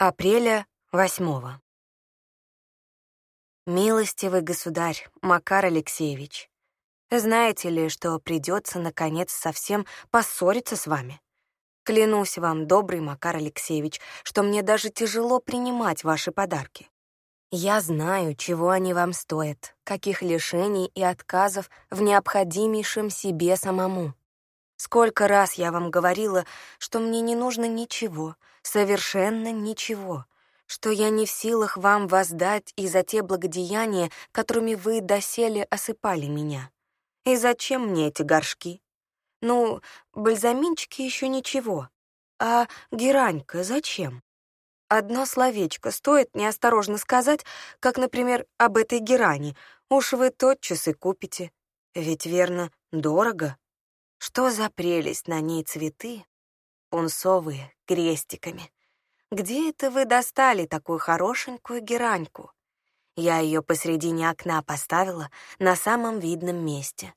Апреля восьмого. Милостивый государь Макар Алексеевич, знаете ли, что придется наконец совсем поссориться с вами? Клянусь вам, добрый Макар Алексеевич, что мне даже тяжело принимать ваши подарки. Я знаю, чего они вам стоят, каких лишений и отказов в необходимейшем себе самому. Сколько раз я вам говорила, что мне не нужно ничего, совершенно ничего, что я не в силах вам воздать и за те благодеяния, которыми вы доселе осыпали меня. И зачем мне эти горшки? Ну, бальзаминчики еще ничего. А геранька зачем? Одно словечко стоит неосторожно сказать, как, например, об этой герани. Уж вы тотчас и купите. Ведь, верно, дорого. Что за прелесть на ней цветы? Пунцовые, крестиками. Где это вы достали такую хорошенькую гераньку? Я ее посредине окна поставила на самом видном месте.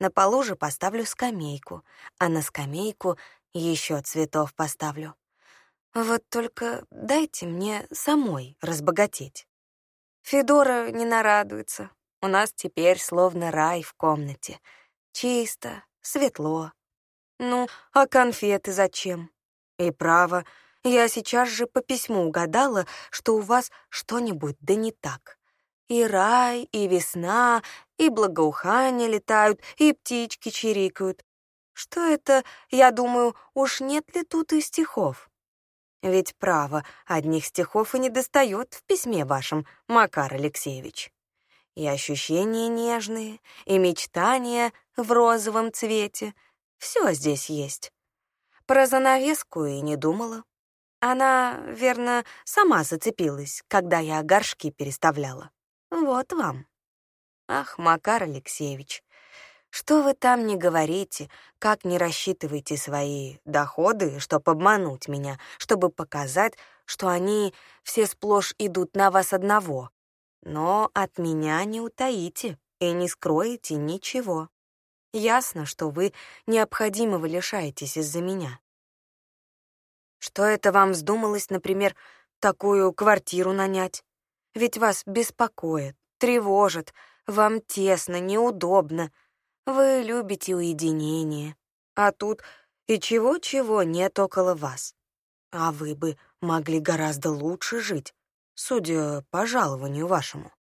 На полу же поставлю скамейку, а на скамейку еще цветов поставлю. Вот только дайте мне самой разбогатеть. Федора не нарадуется. У нас теперь словно рай в комнате. Чисто, светло. Ну, а конфеты зачем? И право, я сейчас же по письму угадала, что у вас что-нибудь да не так. И рай, и весна, и благоухания летают, и птички чирикают. Что это, я думаю, уж нет ли тут и стихов? Ведь право, одних стихов и не достает в письме вашем, Макар Алексеевич и ощущения нежные, и мечтания в розовом цвете. Все здесь есть. Про занавеску и не думала. Она, верно, сама зацепилась, когда я горшки переставляла. Вот вам. Ах, Макар Алексеевич, что вы там не говорите, как не рассчитываете свои доходы, чтобы обмануть меня, чтобы показать, что они все сплошь идут на вас одного, но от меня не утаите и не скроете ничего. Ясно, что вы необходимого лишаетесь из-за меня. Что это вам вздумалось, например, такую квартиру нанять? Ведь вас беспокоит, тревожит, вам тесно, неудобно. Вы любите уединение. А тут и чего-чего нет около вас. А вы бы могли гораздо лучше жить, судя по жалованию вашему.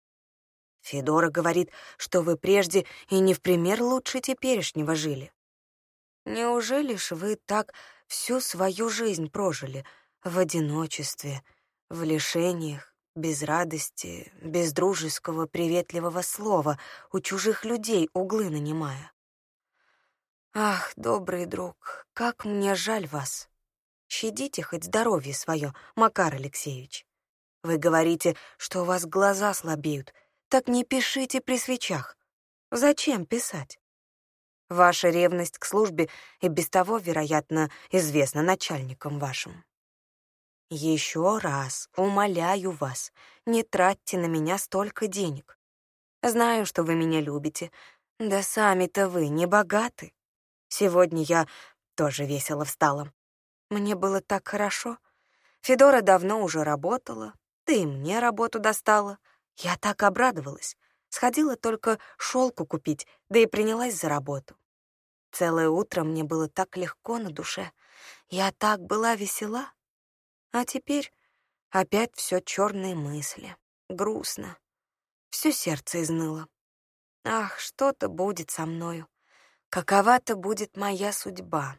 Федора говорит, что вы прежде и не в пример лучше теперешнего жили. Неужели ж вы так всю свою жизнь прожили в одиночестве, в лишениях, без радости, без дружеского приветливого слова, у чужих людей углы нанимая? Ах, добрый друг, как мне жаль вас. Щадите хоть здоровье свое, Макар Алексеевич. Вы говорите, что у вас глаза слабеют. Так не пишите при свечах. Зачем писать? Ваша ревность к службе и без того, вероятно, известна начальникам вашим. Еще раз умоляю вас, не тратьте на меня столько денег. Знаю, что вы меня любите, да сами-то вы не богаты. Сегодня я тоже весело встала. Мне было так хорошо. Федора давно уже работала, да и мне работу достала. Я так обрадовалась. Сходила только шелку купить, да и принялась за работу. Целое утро мне было так легко на душе. Я так была весела. А теперь опять все черные мысли. Грустно. Все сердце изныло. Ах, что-то будет со мною. Какова-то будет моя судьба.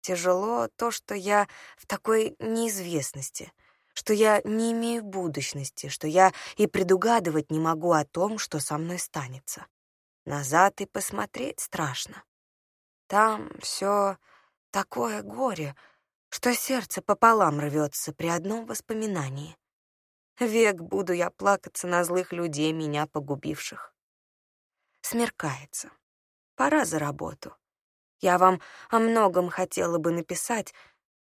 Тяжело то, что я в такой неизвестности — что я не имею будущности, что я и предугадывать не могу о том, что со мной станется. Назад и посмотреть страшно. Там все такое горе, что сердце пополам рвется при одном воспоминании. Век буду я плакаться на злых людей, меня погубивших. Смеркается. Пора за работу. Я вам о многом хотела бы написать,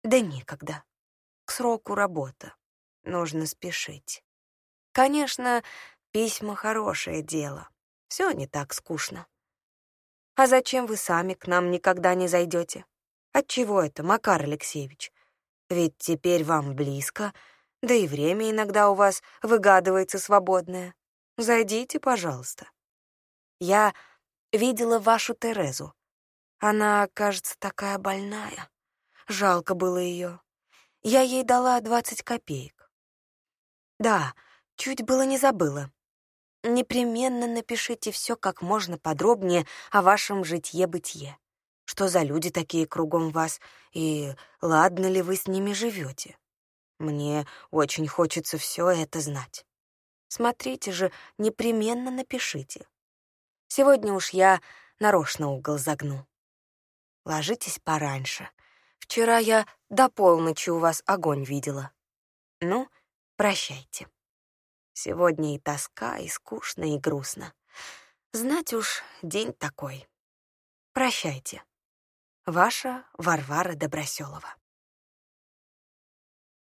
да некогда сроку работа. Нужно спешить. Конечно, письма — хорошее дело. Все не так скучно. А зачем вы сами к нам никогда не зайдете? Отчего это, Макар Алексеевич? Ведь теперь вам близко, Да и время иногда у вас выгадывается свободное. Зайдите, пожалуйста. Я видела вашу Терезу. Она, кажется, такая больная. Жалко было ее. Я ей дала двадцать копеек. Да, чуть было не забыла. Непременно напишите все как можно подробнее о вашем житье-бытие. Что за люди такие кругом вас, и ладно ли вы с ними живете? Мне очень хочется все это знать. Смотрите же, непременно напишите. Сегодня уж я нарочно угол загну. Ложитесь пораньше. Вчера я до полночи у вас огонь видела. Ну, прощайте. Сегодня и тоска, и скучно, и грустно. Знать уж, день такой. Прощайте. Ваша Варвара Доброселова.